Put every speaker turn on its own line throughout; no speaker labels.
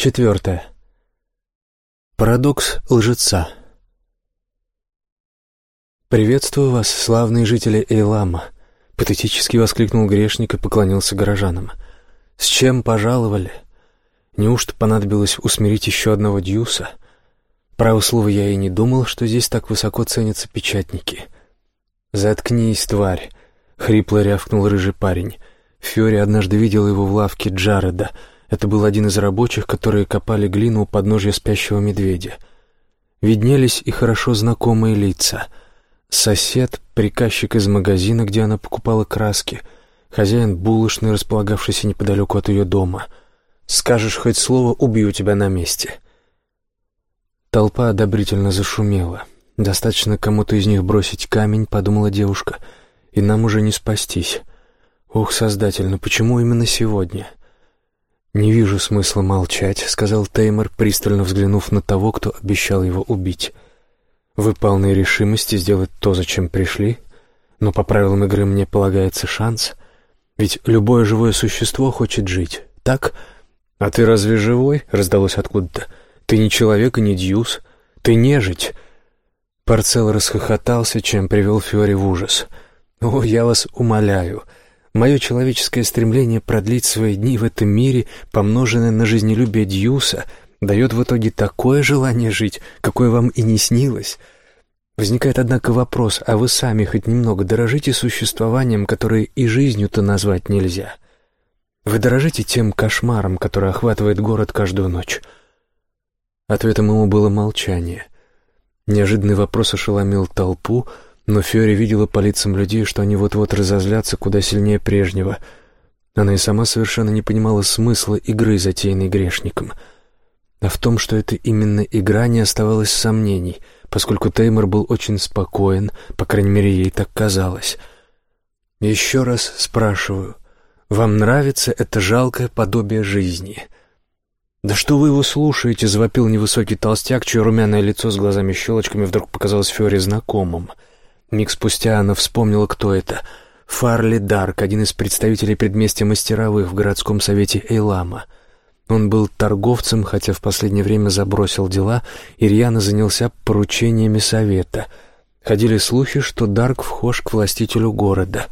Четвертое. Парадокс лжеца. «Приветствую вас, славные жители Эйлама!» — патетически воскликнул грешник и поклонился горожанам. «С чем пожаловали? Неужто понадобилось усмирить еще одного дьюса? Право слово, я и не думал, что здесь так высоко ценятся печатники». «Заткнись, тварь!» — хрипло рявкнул рыжий парень. Фьори однажды видел его в лавке Джареда — это был один из рабочих, которые копали глину у подножья спящего медведя. Виднелись и хорошо знакомые лица. Сосед, приказчик из магазина, где она покупала краски, хозяин булочной, располагавшийся неподалеку от ее дома. «Скажешь хоть слово, убью тебя на месте». Толпа одобрительно зашумела. «Достаточно кому-то из них бросить камень», — подумала девушка, — «и нам уже не спастись». «Ох, Создатель, ну почему именно сегодня?» «Не вижу смысла молчать», — сказал Теймор, пристально взглянув на того, кто обещал его убить. «Вы полны решимости сделать то, зачем пришли, но по правилам игры мне полагается шанс. Ведь любое живое существо хочет жить, так? А ты разве живой?» — раздалось откуда-то. «Ты не человек и не дьюс. Ты нежить». Парцел расхохотался, чем привел Фиори в ужас. «О, я вас умоляю». Мое человеческое стремление продлить свои дни в этом мире, помноженное на жизнелюбие Дьюса, дает в итоге такое желание жить, какое вам и не снилось. Возникает, однако, вопрос, а вы сами хоть немного дорожите существованием, которое и жизнью-то назвать нельзя? Вы дорожите тем кошмаром, который охватывает город каждую ночь? Ответом ему было молчание. Неожиданный вопрос ошеломил толпу — но Фьори видела по лицам людей, что они вот-вот разозлятся куда сильнее прежнего. Она и сама совершенно не понимала смысла игры, затеянной грешником. А в том, что это именно игра, не оставалось сомнений, поскольку Теймор был очень спокоен, по крайней мере, ей так казалось. «Еще раз спрашиваю, вам нравится это жалкое подобие жизни?» «Да что вы его слушаете?» — завопил невысокий толстяк, чье румяное лицо с глазами-щелочками вдруг показалось Фьори знакомым — Миг спустя она вспомнила, кто это. Фарли Дарк, один из представителей предместья мастеровых в городском совете Эйлама. Он был торговцем, хотя в последнее время забросил дела, и рьяно занялся поручениями совета. Ходили слухи, что Дарк вхож к властителю города.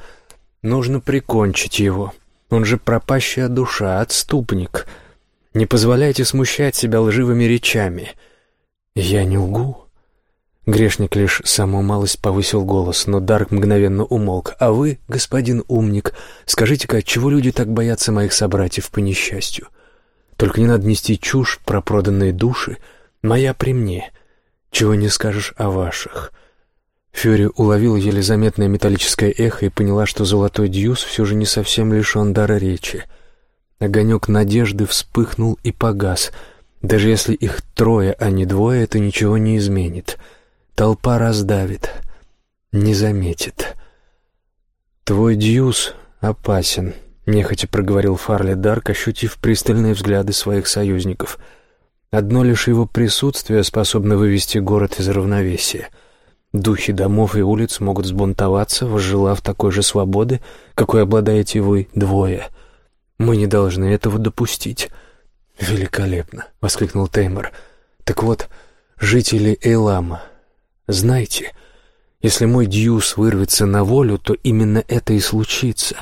Нужно прикончить его. Он же пропащая душа, отступник. Не позволяйте смущать себя лживыми речами. Я не лгу. Грешник лишь самую малость повысил голос, но Дарк мгновенно умолк. «А вы, господин умник, скажите-ка, чего люди так боятся моих собратьев по несчастью? Только не надо нести чушь про проданные души. Моя при мне. Чего не скажешь о ваших?» Фьюри уловил еле заметное металлическое эхо и поняла, что золотой дьюс все же не совсем лишен дара речи. Огонек надежды вспыхнул и погас. Даже если их трое, а не двое, это ничего не изменит. — Толпа раздавит, не заметит. «Твой дьюс опасен», — нехотя проговорил Фарли Дарк, ощутив пристальные взгляды своих союзников. «Одно лишь его присутствие способно вывести город из равновесия. Духи домов и улиц могут сбунтоваться, возжелав такой же свободы, какой обладаете вы двое. Мы не должны этого допустить». «Великолепно!» — воскликнул Теймор. «Так вот, жители Эйлама, знаете, если мой Дьюс вырвется на волю, то именно это и случится.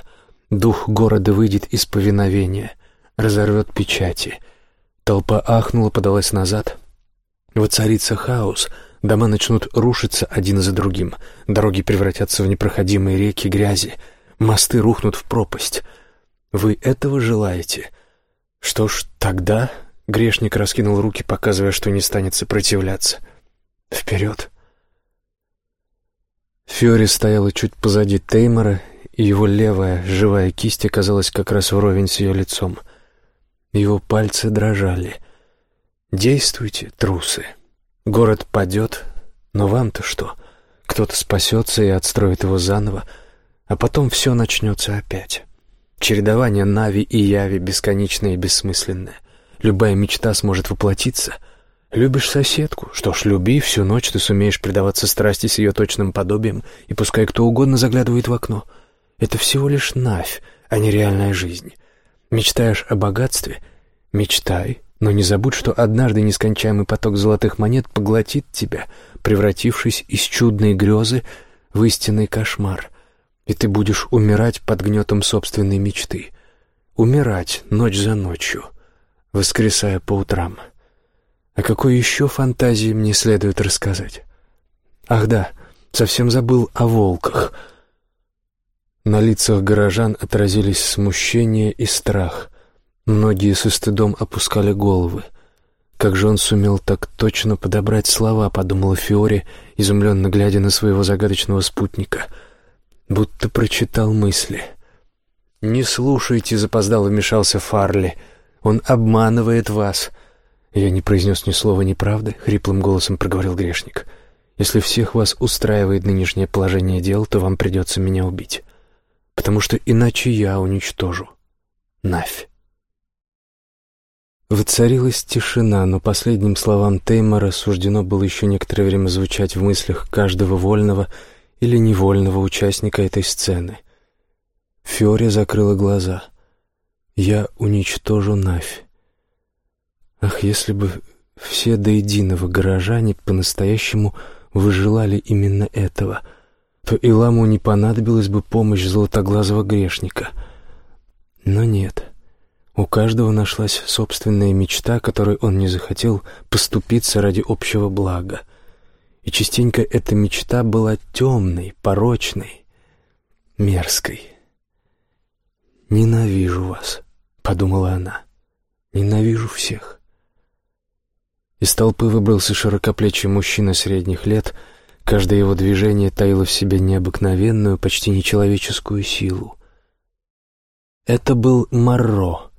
Дух города выйдет из повиновения, разорвет печати. Толпа ахнула, подалась назад. Воцарится хаос, дома начнут рушиться один за другим, дороги превратятся в непроходимые реки грязи, мосты рухнут в пропасть. Вы этого желаете? Что ж, тогда... Грешник раскинул руки, показывая, что не станет сопротивляться. «Вперед!» Фьори стояла чуть позади Теймора, и его левая, живая кисть оказалась как раз вровень с ее лицом. Его пальцы дрожали. «Действуйте, трусы. Город падет, но вам-то что? Кто-то спасется и отстроит его заново, а потом все начнется опять. Чередование Нави и Яви бесконечное и бессмысленное. Любая мечта сможет воплотиться — Любишь соседку? Что ж, люби, всю ночь ты сумеешь предаваться страсти с ее точным подобием, и пускай кто угодно заглядывает в окно. Это всего лишь навь, а не реальная жизнь. Мечтаешь о богатстве? Мечтай, Но не забудь, что однажды нескончаемый поток золотых монет поглотит тебя, превратившись из чудной грезы в истинный кошмар, и ты будешь умирать под гнетом собственной мечты. Умирать ночь за ночью, воскресая по утрам. А какой еще фантазии мне следует рассказать? Ах да, совсем забыл о волках. На лицах горожан отразились смущение и страх. Многие со стыдом опускали головы. «Как же он сумел так точно подобрать слова?» — подумала Фиори, изумленно глядя на своего загадочного спутника. Будто прочитал мысли. «Не слушайте», — запоздало вмешался Фарли. «Он обманывает вас». «Я не произнес ни слова неправды», — хриплым голосом проговорил грешник. «Если всех вас устраивает нынешнее положение дел, то вам придется меня убить, потому что иначе я уничтожу. Навь». Воцарилась тишина, но последним словам Теймора суждено было еще некоторое время звучать в мыслях каждого вольного или невольного участника этой сцены. Фиоре закрыла глаза. «Я уничтожу Навь». Ах, если бы все до единого горожане по-настоящему выжелали именно этого, то Иламу не понадобилась бы помощь золотоглазого грешника. Но нет. У каждого нашлась собственная мечта, которой он не захотел поступиться ради общего блага. И частенько эта мечта была темной, порочной, мерзкой. «Ненавижу вас», — подумала она. «Ненавижу всех». Из толпы выбрался широкоплечий мужчина средних лет. Каждое его движение таило в себе необыкновенную, почти нечеловеческую силу. Это был Марро,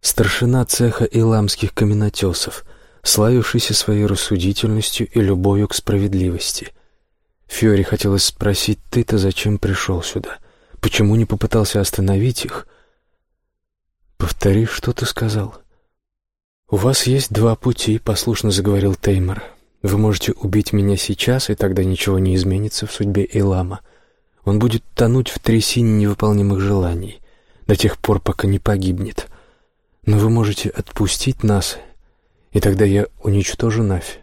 старшина цеха иламских каменотесов, славившийся своей рассудительностью и любовью к справедливости. Фьори хотелось спросить, ты-то зачем пришел сюда? Почему не попытался остановить их? Повтори, что ты сказал. «У вас есть два пути», — послушно заговорил Теймор. «Вы можете убить меня сейчас, и тогда ничего не изменится в судьбе Илама. Он будет тонуть в трясине невыполнимых желаний до тех пор, пока не погибнет. Но вы можете отпустить нас, и тогда я уничтожу Навь.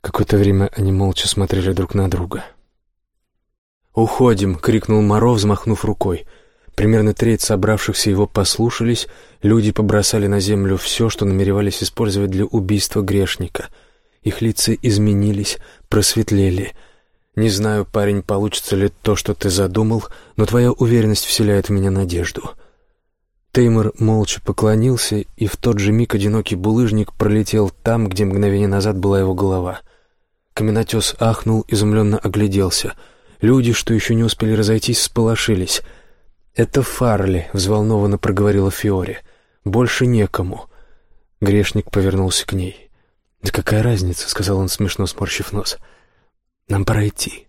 Какое-то время они молча смотрели друг на друга. «Уходим!» — крикнул Моро, взмахнув рукой. Примерно треть собравшихся его послушались, люди побросали на землю все, что намеревались использовать для убийства грешника. Их лица изменились, просветлели. «Не знаю, парень, получится ли то, что ты задумал, но твоя уверенность вселяет в меня надежду». Теймор молча поклонился, и в тот же миг одинокий булыжник пролетел там, где мгновение назад была его голова. Каменотес ахнул, изумленно огляделся. Люди, что еще не успели разойтись, сполошились. «Это Фарли», — взволнованно проговорила Фиори. «Больше некому». Грешник повернулся к ней. «Да какая разница?» — сказал он, смешно сморщив нос. «Нам пора идти».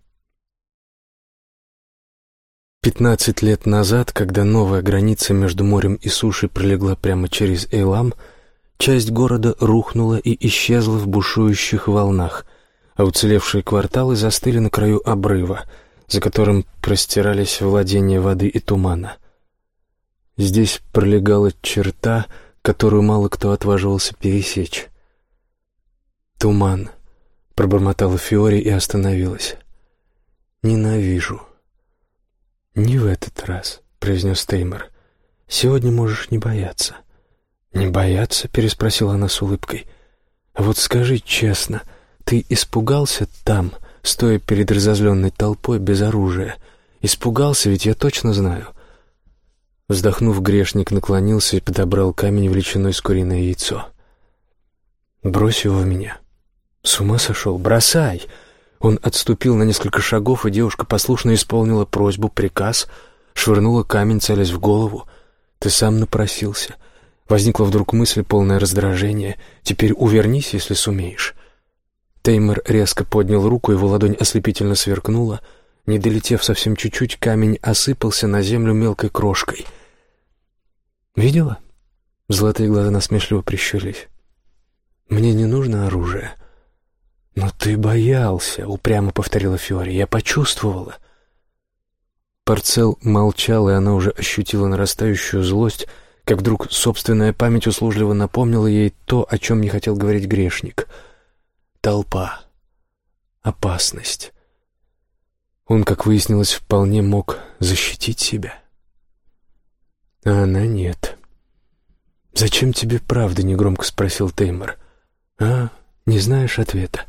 Пятнадцать лет назад, когда новая граница между морем и сушей пролегла прямо через Эйлам, часть города рухнула и исчезла в бушующих волнах, а уцелевшие кварталы застыли на краю обрыва, за которым простирались владения воды и тумана. Здесь пролегала черта, которую мало кто отваживался пересечь. «Туман», — пробормотала Фиори и остановилась. «Ненавижу». «Не в этот раз», — произнес Теймор. «Сегодня можешь не бояться». «Не бояться?» — переспросила она с улыбкой. «А вот скажи честно, ты испугался там, стоя перед разозленной толпой без оружия? Испугался, ведь я точно знаю». Вздохнув, грешник наклонился и подобрал камень величиной с куриное яйцо. «Брось его в меня». «С ума сошел? Бросай!» Он отступил на несколько шагов, и девушка послушно исполнила просьбу, приказ, швырнула камень, целясь в голову. «Ты сам напросился». Возникла вдруг мысль, полное раздражение. «Теперь увернись, если сумеешь». Теймер резко поднял руку, его ладонь ослепительно сверкнула. Не долетев совсем чуть-чуть, камень осыпался на землю мелкой крошкой. «Видела?» Золотые глаза насмешливо прищурились. «Мне не нужно оружие». «Но ты боялся», — упрямо повторила Фиори. «Я почувствовала». Парцел молчал, и она уже ощутила нарастающую злость, как вдруг собственная память услужливо напомнила ей то, о чем не хотел говорить грешник. Толпа. Опасность. Он, как выяснилось, вполне мог защитить себя. А она нет. «Зачем тебе правда?» — негромко спросил Теймор. «А, не знаешь ответа?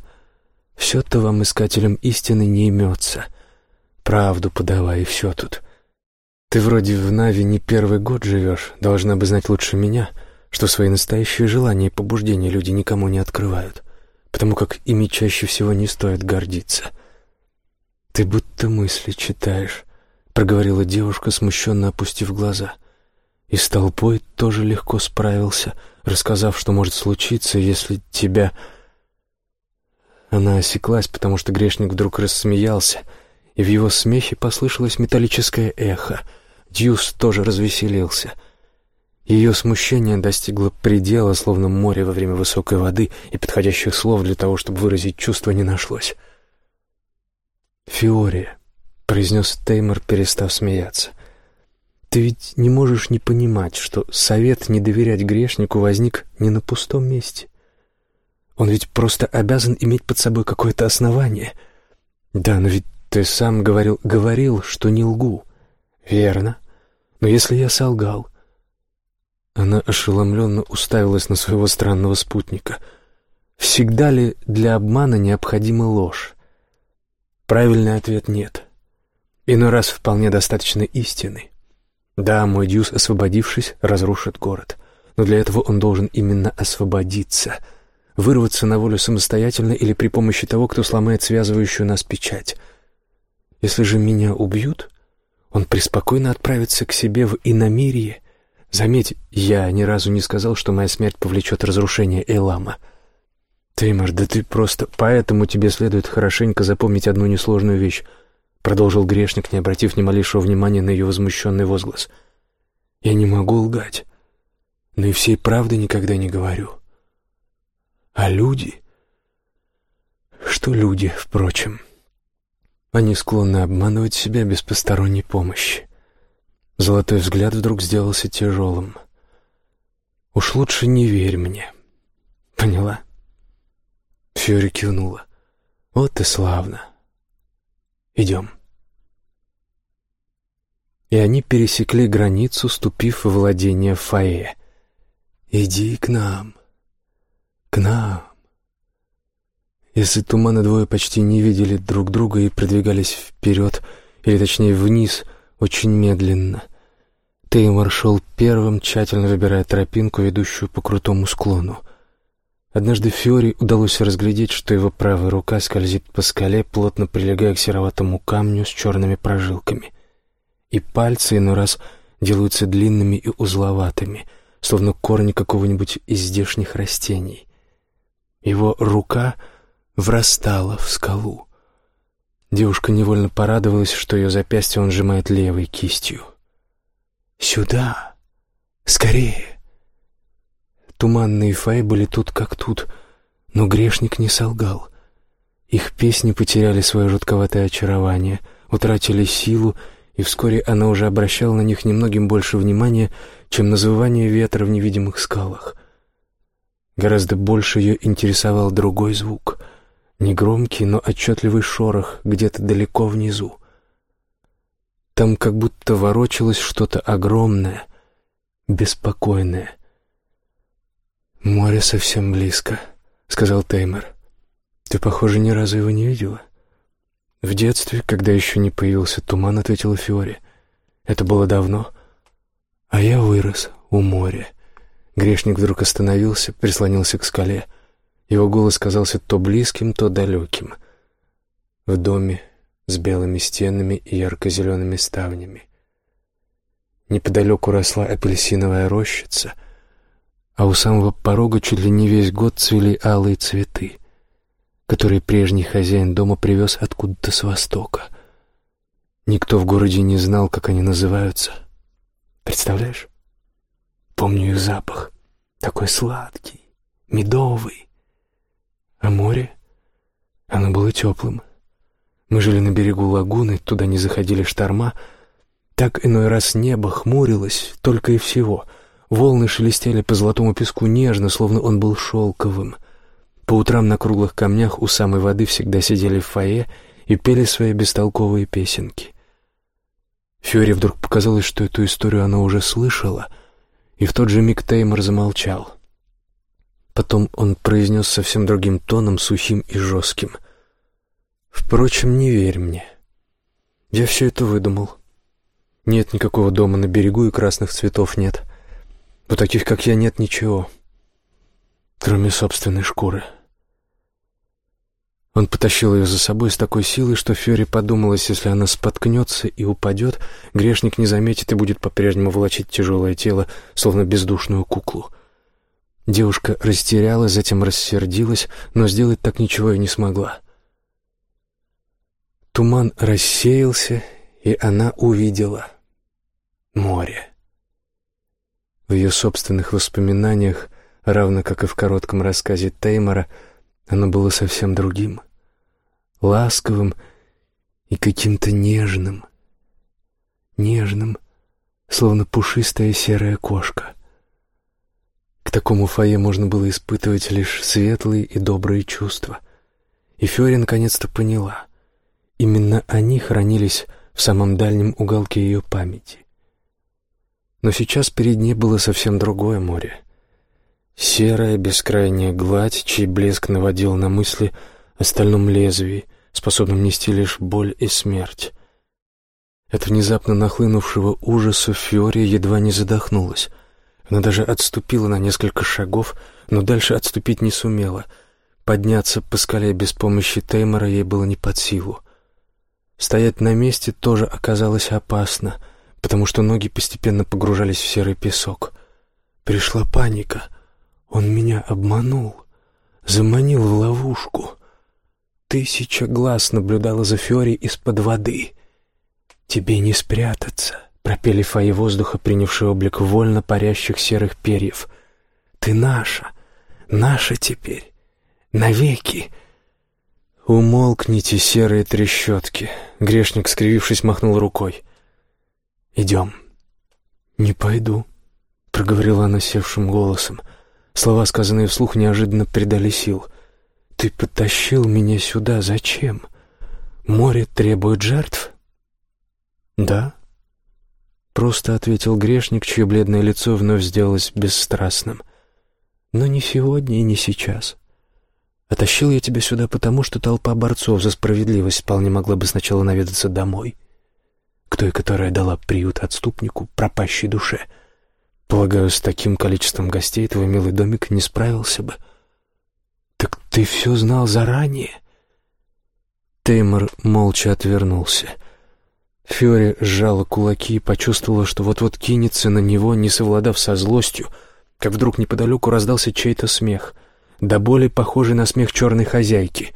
Все-то вам, искателям истины, не имется. Правду подавай, и все тут. Ты вроде в Нави не первый год живешь, должна бы знать лучше меня, что свои настоящие желания и побуждения люди никому не открывают, потому как ими чаще всего не стоит гордиться. Ты будто мысли читаешь, проговорила девушка, смущенно опустив глаза. И с толпой тоже легко справился, рассказав, что может случиться, если тебя... Она осеклась, потому что грешник вдруг рассмеялся, и в его смехе послышалось металлическое эхо — Дьюс тоже развеселился. Ее смущение достигло предела, словно море во время высокой воды, и подходящих слов для того, чтобы выразить чувство, не нашлось. «Фиория», — произнес Теймор, перестав смеяться, — «ты ведь не можешь не понимать, что совет не доверять грешнику возник не на пустом месте. Он ведь просто обязан иметь под собой какое-то основание. Да, но ведь ты сам говорил, говорил, что не лгу. Верно. Но если я солгал... Она ошеломленно уставилась на своего странного спутника. Всегда ли для обмана необходима ложь? Правильный ответ — нет. Иной раз вполне достаточно истины. Да, мой Дьюс, освободившись, разрушит город. Но для этого он должен именно освободиться, вырваться на волю самостоятельно или при помощи того, кто сломает связывающую нас печать. Если же меня убьют, он преспокойно отправится к себе в иномирье. Заметь, я ни разу не сказал, что моя смерть повлечет разрушение Элама. Теймор, да ты просто... Поэтому тебе следует хорошенько запомнить одну несложную вещь, продолжил грешник, не обратив ни малейшего внимания на ее возмущенный возглас. Я не могу лгать, но и всей правды никогда не говорю. А люди... Что люди, впрочем... Они склонны обманывать себя без посторонней помощи. Золотой взгляд вдруг сделался тяжелым. «Уж лучше не верь мне. Поняла?» Фьори кивнула. «Вот и славно. Идем». И они пересекли границу, ступив в владение Фае. «Иди к нам, к нам». Если тумана двое почти не видели друг друга и продвигались вперед, или точнее вниз, очень медленно. Теймор шел первым, тщательно выбирая тропинку, ведущую по крутому склону. Однажды Фиори удалось разглядеть, что его правая рука скользит по скале, плотно прилегая к сероватому камню с черными прожилками. И пальцы иной раз делаются длинными и узловатыми, словно корни какого-нибудь из здешних растений. Его рука — врастала в скалу. Девушка невольно порадовалась, что ее запястье он сжимает левой кистью. «Сюда! Скорее!» Туманные фаи были тут как тут, но грешник не солгал. Их песни потеряли свое жутковатое очарование, утратили силу, и вскоре она уже обращала на них немногим больше внимания, чем на завывание ветра в невидимых скалах. Гораздо больше ее интересовал другой звук — Негромкий, но отчетливый шорох где-то далеко внизу. Там как будто ворочалось что-то огромное, беспокойное. «Море совсем близко», — сказал Теймер. «Ты, похоже, ни разу его не видела». «В детстве, когда еще не появился туман», — ответила Фиори. «Это было давно. А я вырос у моря». Грешник вдруг остановился, прислонился к скале — его голос казался то близким, то далеким. В доме с белыми стенами и ярко-зелеными ставнями. Неподалеку росла апельсиновая рощица, а у самого порога чуть ли не весь год цвели алые цветы, которые прежний хозяин дома привез откуда-то с востока. Никто в городе не знал, как они называются. Представляешь? Помню их запах. Такой сладкий, медовый. А море? Оно было теплым. Мы жили на берегу лагуны, туда не заходили шторма. Так иной раз небо хмурилось, только и всего. Волны шелестели по золотому песку нежно, словно он был шелковым. По утрам на круглых камнях у самой воды всегда сидели в фойе и пели свои бестолковые песенки. Фьюри вдруг показалось, что эту историю она уже слышала, и в тот же миг Теймор замолчал. Потом он произнес совсем другим тоном, сухим и жестким. «Впрочем, не верь мне. Я все это выдумал. Нет никакого дома на берегу и красных цветов нет. У таких, как я, нет ничего, кроме собственной шкуры». Он потащил ее за собой с такой силой, что Фьори подумалось, если она споткнется и упадет, грешник не заметит и будет по-прежнему волочить тяжелое тело, словно бездушную куклу. Девушка растерялась, затем рассердилась, но сделать так ничего и не смогла. Туман рассеялся, и она увидела море. В ее собственных воспоминаниях, равно как и в коротком рассказе Теймора, оно было совсем другим, ласковым и каким-то нежным. Нежным, словно пушистая серая кошка. Такому фойе можно было испытывать лишь светлые и добрые чувства. И Фёри наконец-то поняла. Именно они хранились в самом дальнем уголке ее памяти. Но сейчас перед ней было совсем другое море. Серая бескрайняя гладь, чей блеск наводил на мысли о стальном лезвии, способном нести лишь боль и смерть. От внезапно нахлынувшего ужаса Фьори едва не задохнулась. Она даже отступила на несколько шагов, но дальше отступить не сумела. Подняться по скале без помощи Теймора ей было не под силу. Стоять на месте тоже оказалось опасно, потому что ноги постепенно погружались в серый песок. Пришла паника — он меня обманул, заманил в ловушку. Тысяча глаз наблюдала за Фиори из-под воды. «Тебе не спрятаться», — пропели фаи воздуха, принявший облик вольно парящих серых перьев. «Ты наша, наша теперь, навеки». «Умолкните, серые трещотки», — грешник, скривившись, махнул рукой. «Идем». «Не пойду», — проговорила она севшим голосом. Слова, сказанные вслух, неожиданно придали сил. «Ты потащил меня сюда зачем? Море требует жертв?» «Да», — просто ответил грешник, чье бледное лицо вновь сделалось бесстрастным. «Но не сегодня и не сейчас. Отащил я тебя сюда потому, что толпа борцов за справедливость вполне могла бы сначала наведаться домой, к той, которая дала приют отступнику, пропащей душе». Полагаю, с таким количеством гостей твой милый домик не справился бы. Так ты все знал заранее? Теймор молча отвернулся. Фьори сжала кулаки и почувствовала, что вот-вот кинется на него, не совладав со злостью, как вдруг неподалеку раздался чей-то смех, до боли похожий на смех черной хозяйки.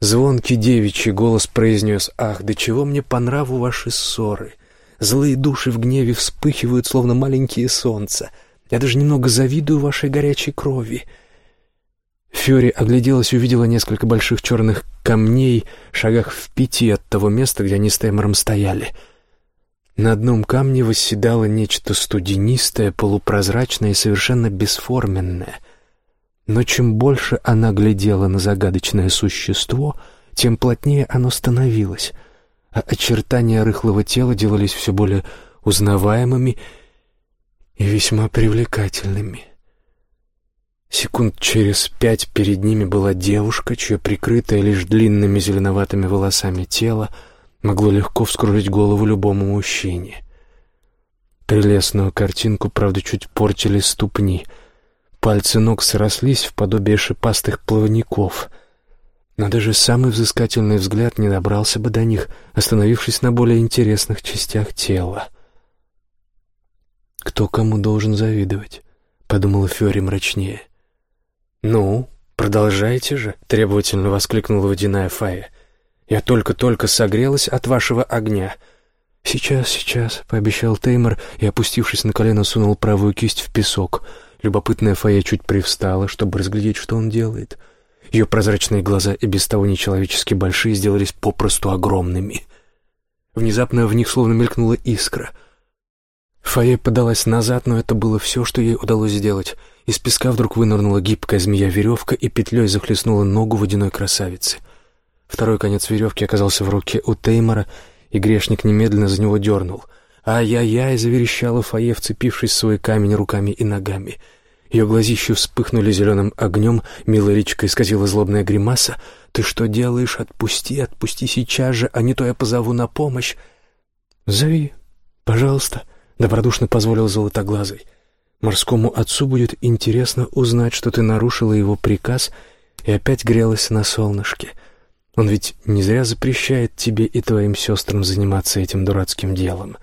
Звонкий девичий голос произнес «Ах, до чего мне по нраву ваши ссоры! Злые души в гневе вспыхивают, словно маленькие солнца. Я даже немного завидую вашей горячей крови». Фьори огляделась и увидела несколько больших черных камней, шагах в пяти от того места, где они с Теймором стояли. На одном камне восседало нечто студенистое, полупрозрачное и совершенно бесформенное. Но чем больше она глядела на загадочное существо, тем плотнее оно становилось — а очертания рыхлого тела делались все более узнаваемыми и весьма привлекательными. Секунд через пять перед ними была девушка, чье прикрытое лишь длинными зеленоватыми волосами тело могло легко вскружить голову любому мужчине. Прелестную картинку, правда, чуть портили ступни. Пальцы ног срослись в подобие шипастых плавников — но даже самый взыскательный взгляд не добрался бы до них, остановившись на более интересных частях тела. «Кто кому должен завидовать?» — подумала Фёри мрачнее. «Ну, продолжайте же», — требовательно воскликнула водяная Фая. «Я только-только согрелась от вашего огня». «Сейчас, сейчас», — пообещал Теймор и, опустившись на колено, сунул правую кисть в песок. Любопытная Фая чуть привстала, чтобы разглядеть, что он делает — ее прозрачные глаза, и без того нечеловечески большие, сделались попросту огромными. Внезапно в них словно мелькнула искра. Фае подалась назад, но это было все, что ей удалось сделать. Из песка вдруг вынырнула гибкая змея-веревка и петлей захлестнула ногу водяной красавицы. Второй конец веревки оказался в руке у Теймора, и грешник немедленно за него дернул. «Ай-яй-яй!» — заверещала Фае, вцепившись в свой камень руками и ногами. Ее глазища вспыхнули зеленым огнем, милая личка исказила злобная гримаса. «Ты что делаешь? Отпусти, отпусти сейчас же, а не то я позову на помощь!» «Зови, пожалуйста», — добродушно позволил Золотоглазый. «Морскому отцу будет интересно узнать, что ты нарушила его приказ и опять грелась на солнышке. Он ведь не зря запрещает тебе и твоим сестрам заниматься этим дурацким делом.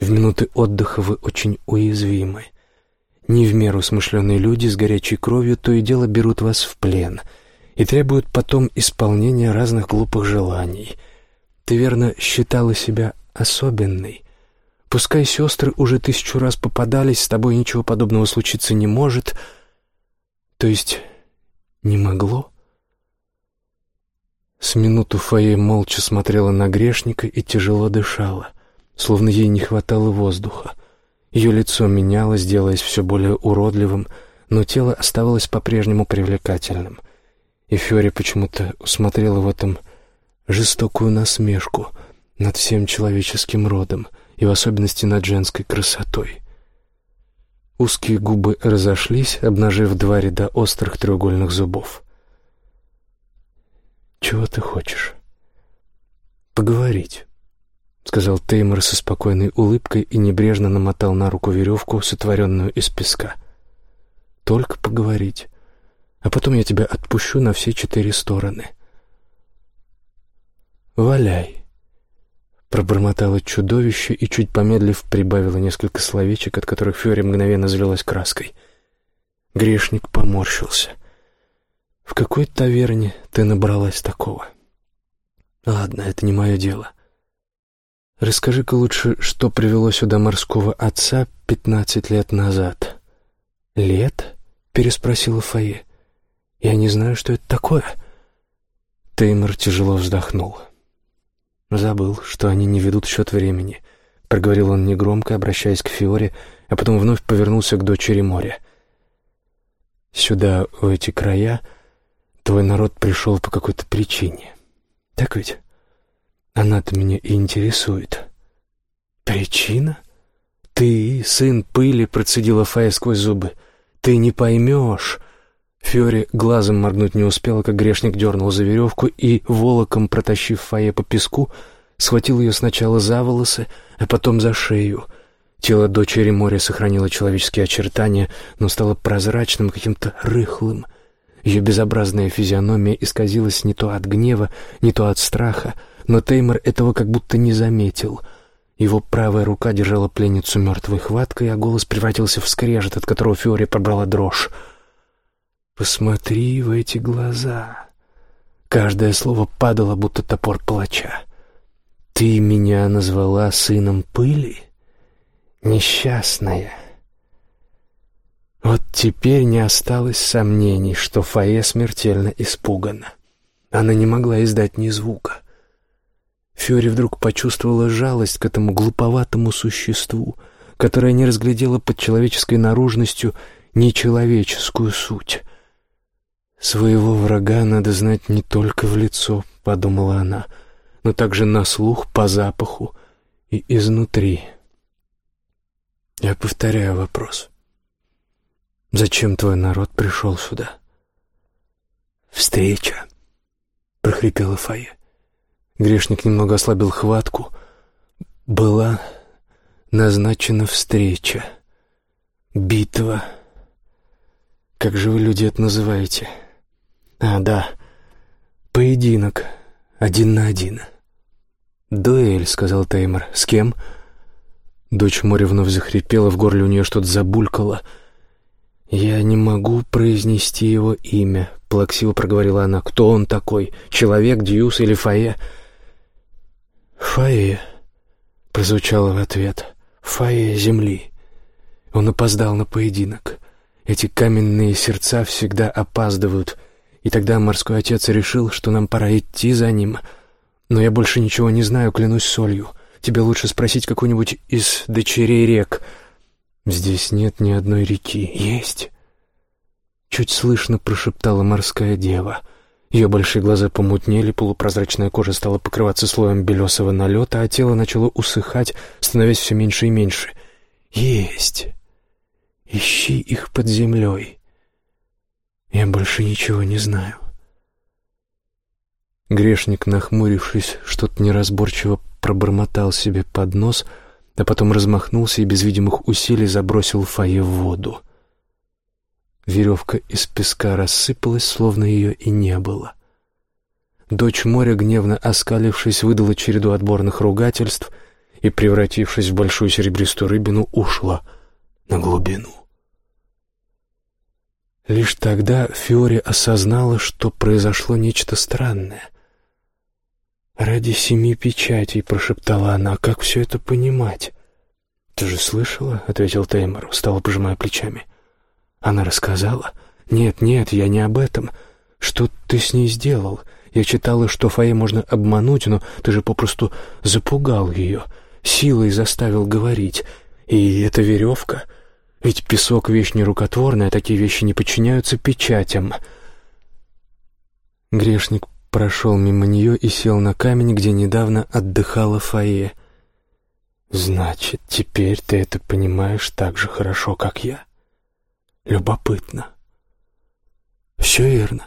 В минуты отдыха вы очень уязвимы. Не в меру смышленые люди с горячей кровью то и дело берут вас в плен и требуют потом исполнения разных глупых желаний. Ты верно считала себя особенной. Пускай сестры уже тысячу раз попадались, с тобой ничего подобного случиться не может. То есть не могло? С минуту Фае молча смотрела на грешника и тяжело дышала, словно ей не хватало воздуха. Ее лицо менялось, делаясь все более уродливым, но тело оставалось по-прежнему привлекательным. И Фьори почему-то усмотрела в этом жестокую насмешку — над всем человеческим родом и в особенности над женской красотой. Узкие губы разошлись, обнажив два ряда острых треугольных зубов. «Чего ты хочешь?» «Поговорить», — сказал Теймор со спокойной улыбкой и небрежно намотал на руку веревку, сотворенную из песка. «Только поговорить, а потом я тебя отпущу на все четыре стороны. Валяй». Пробормотало чудовище и, чуть помедлив, прибавило несколько словечек, от которых Фьори мгновенно залилась краской. Грешник поморщился. «В какой таверне ты набралась такого?» «Ладно, это не мое дело. Расскажи-ка лучше, что привело сюда морского отца пятнадцать лет назад». «Лет?» — переспросила Фае. «Я не знаю, что это такое». Теймор тяжело вздохнул. «Забыл, что они не ведут счет времени», — проговорил он негромко, обращаясь к Фиоре, а потом вновь повернулся к дочери моря. «Сюда, в эти края, твой народ пришел по какой-то причине. Так ведь? Она-то меня и интересует». «Причина? Ты, сын пыли», — процедила Фая сквозь зубы. «Ты не поймешь». Фьори глазом моргнуть не успела, как грешник дернул за веревку и, волоком протащив Фае по песку, схватил ее сначала за волосы, а потом за шею. Тело дочери моря сохранило человеческие очертания, но стало прозрачным, каким-то рыхлым. Ее безобразная физиономия исказилась не то от гнева, не то от страха, но Теймор этого как будто не заметил. Его правая рука держала пленницу мертвой хваткой, а голос превратился в скрежет, от которого Фиори пробрала дрожь. Посмотри в эти глаза. Каждое слово падало, будто топор палача. Ты меня назвала сыном пыли? Несчастная. Вот теперь не осталось сомнений, что Фае смертельно испугана. Она не могла издать ни звука. Фьори вдруг почувствовала жалость к этому глуповатому существу, которое не разглядело под человеческой наружностью нечеловеческую суть. «Своего врага надо знать не только в лицо», — подумала она, «но также на слух, по запаху и изнутри». Я повторяю вопрос. «Зачем твой народ пришел сюда?» «Встреча», — прохрипела Фая. Грешник немного ослабил хватку. «Была назначена встреча. Битва. Как же вы, люди, это называете?» А, да. Поединок. Один на один. «Дуэль», — сказал Теймор. «С кем?» Дочь моря вновь захрипела, в горле у нее что-то забулькало. «Я не могу произнести его имя», — плаксиво проговорила она. «Кто он такой? Человек, Дьюс или Фае?» «Фае», — прозвучало в ответ. «Фае земли». Он опоздал на поединок. Эти каменные сердца всегда опаздывают — и тогда морской отец решил, что нам пора идти за ним. Но я больше ничего не знаю, клянусь солью. Тебе лучше спросить какую-нибудь из дочерей рек. Здесь нет ни одной реки. Есть. Чуть слышно прошептала морская дева. Ее большие глаза помутнели, полупрозрачная кожа стала покрываться слоем белесого налета, а тело начало усыхать, становясь все меньше и меньше. Есть. Ищи их под землей. Я больше ничего не знаю. Грешник, нахмурившись, что-то неразборчиво пробормотал себе под нос, а потом размахнулся и без видимых усилий забросил Фае в воду. Веревка из песка рассыпалась, словно ее и не было. Дочь моря, гневно оскалившись, выдала череду отборных ругательств и, превратившись в большую серебристую рыбину, ушла на глубину. Лишь тогда Фиори осознала, что произошло нечто странное. «Ради семи печатей», — прошептала она, — «как все это понимать?» «Ты же слышала?» — ответил Теймор, устало пожимая плечами. «Она рассказала?» «Нет, нет, я не об этом. Что ты с ней сделал? Я читала, что Фае можно обмануть, но ты же попросту запугал ее, силой заставил говорить. И эта веревка...» Ведь песок — вещь нерукотворная, такие вещи не подчиняются печатям. Грешник прошел мимо нее и сел на камень, где недавно отдыхала Фае. «Значит, теперь ты это понимаешь так же хорошо, как я. Любопытно». «Все верно.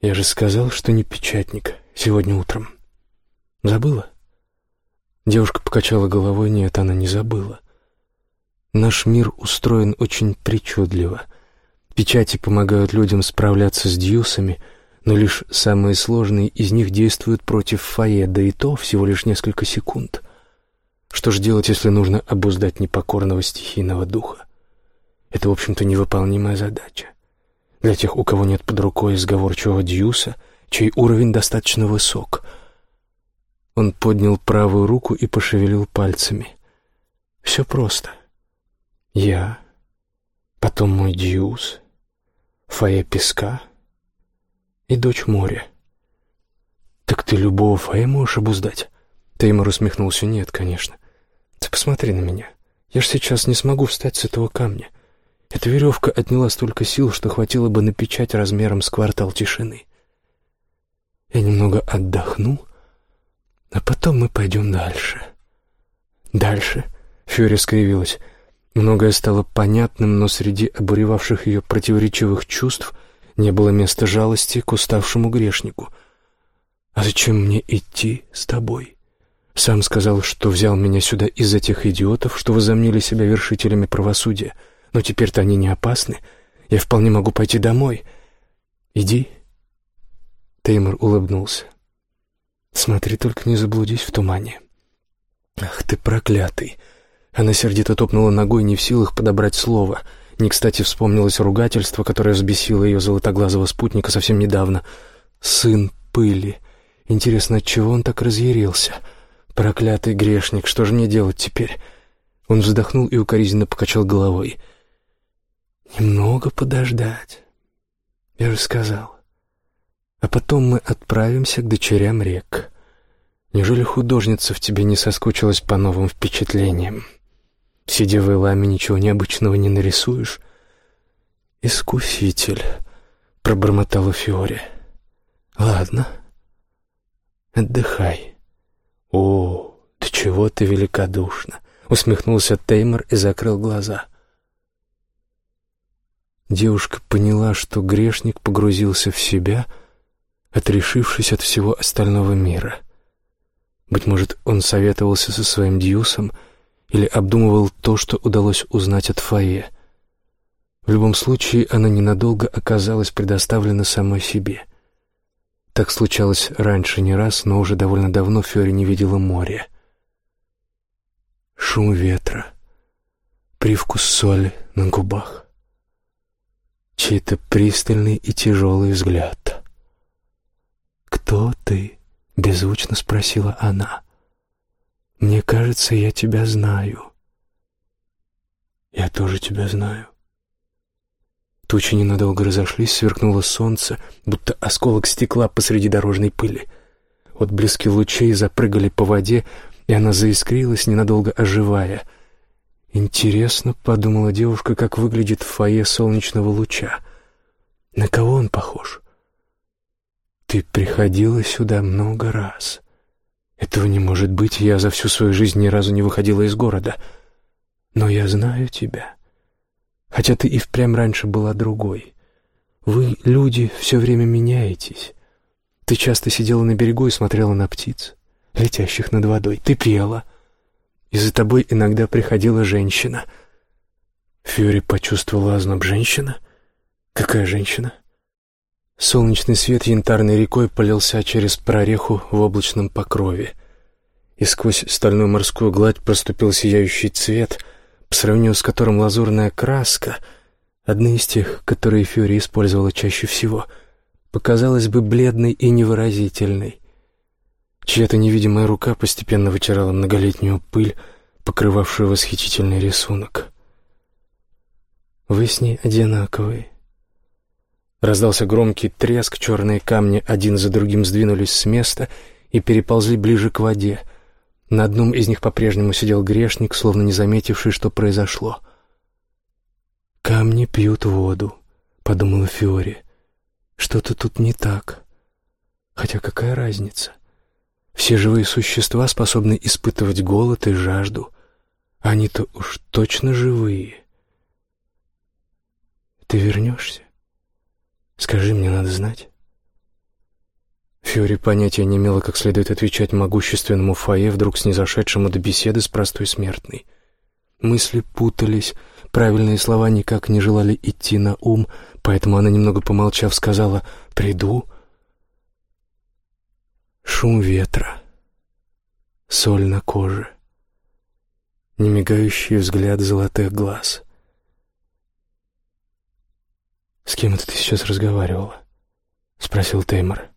Я же сказал, что не печатник. Сегодня утром. Забыла?» Девушка покачала головой. Нет, она не забыла. Наш мир устроен очень причудливо. Печати помогают людям справляться с дьюсами — но лишь самые сложные из них действуют против фае, да и то всего лишь несколько секунд. Что же делать, если нужно обуздать непокорного стихийного духа? Это, в общем-то, невыполнимая задача. Для тех, у кого нет под рукой сговорчивого дьюса, чей уровень достаточно высок. Он поднял правую руку и пошевелил пальцами. Все просто. Я, потом мой дьюс, фая песка — и дочь моря. «Так ты любого Фая можешь обуздать?» Теймор усмехнулся. «Нет, конечно. Ты посмотри на меня. Я ж сейчас не смогу встать с этого камня. Эта веревка отняла столько сил, что хватило бы напечать размером с квартал тишины. Я немного отдохну, а потом мы пойдем дальше». «Дальше?» — Фьори скривилась. Многое стало понятным, но среди обуревавших ее противоречивых чувств — не было места жалости к уставшему грешнику. «А зачем мне идти с тобой?» Сам сказал, что взял меня сюда из-за тех идиотов, что возомнили себя вершителями правосудия. Но теперь-то они не опасны. Я вполне могу пойти домой. Иди. Теймор улыбнулся. Смотри, только не заблудись в тумане. Ах ты проклятый. Она сердито топнула ногой, не в силах подобрать слово — не кстати вспомнилось ругательство, которое взбесило ее золотоглазого спутника совсем недавно. «Сын пыли. Интересно, от чего он так разъярился? Проклятый грешник, что же мне делать теперь?» Он вздохнул и укоризненно покачал головой. «Немного подождать. Я же сказал. А потом мы отправимся к дочерям рек. Неужели художница в тебе не соскучилась по новым впечатлениям?» Сидя в Эламе, ничего необычного не нарисуешь. «Искуситель», — пробормотала Фиоре. «Ладно, отдыхай». «О, да чего ты великодушна!» — усмехнулся Теймор и закрыл глаза. Девушка поняла, что грешник погрузился в себя, отрешившись от всего остального мира. Быть может, он советовался со своим Дьюсом — или обдумывал то, что удалось узнать от Фае. В любом случае, она ненадолго оказалась предоставлена самой себе. Так случалось раньше не раз, но уже довольно давно Фёри не видела моря. Шум ветра, привкус соли на губах, чей-то пристальный и тяжелый взгляд. «Кто ты?» — беззвучно спросила она. Мне кажется, я тебя знаю. Я тоже тебя знаю. Тучи ненадолго разошлись, сверкнуло солнце, будто осколок стекла посреди дорожной пыли. Отблески лучей запрыгали по воде, и она заискрилась, ненадолго оживая. «Интересно», — подумала девушка, — «как выглядит фойе солнечного луча. На кого он похож?» «Ты приходила сюда много раз. Этого не может быть, я за всю свою жизнь ни разу не выходила из города. Но я знаю тебя. Хотя ты и впрямь раньше была другой. Вы, люди, все время меняетесь. Ты часто сидела на берегу и смотрела на птиц, летящих над водой. Ты пела. И за тобой иногда приходила женщина. Фьюри почувствовала озноб. Женщина? Какая женщина? Солнечный свет янтарной рекой полился через прореху в облачном покрове, и сквозь стальную морскую гладь проступил сияющий цвет, по сравнению с которым лазурная краска, одна из тех, которые Фьюри использовала чаще всего, показалась бы бледной и невыразительной. Чья-то невидимая рука постепенно вытирала многолетнюю пыль, покрывавшую восхитительный рисунок. «Вы с ней одинаковые», Раздался громкий треск, черные камни один за другим сдвинулись с места и переползли ближе к воде. На одном из них по-прежнему сидел грешник, словно не заметивший, что произошло. «Камни пьют воду», — подумала Фиори. «Что-то тут не так. Хотя какая разница? Все живые существа способны испытывать голод и жажду. Они-то уж точно живые. Ты вернешься?» Скажи, мне надо знать. Фьюри понятия не имела, как следует отвечать могущественному фойе, вдруг снизошедшему до беседы с простой смертной. Мысли путались, правильные слова никак не желали идти на ум, поэтому она, немного помолчав, сказала «приду». Шум ветра, соль на коже, немигающий взгляд золотых глаз — «С кем это ты сейчас разговаривала?» — спросил Теймор.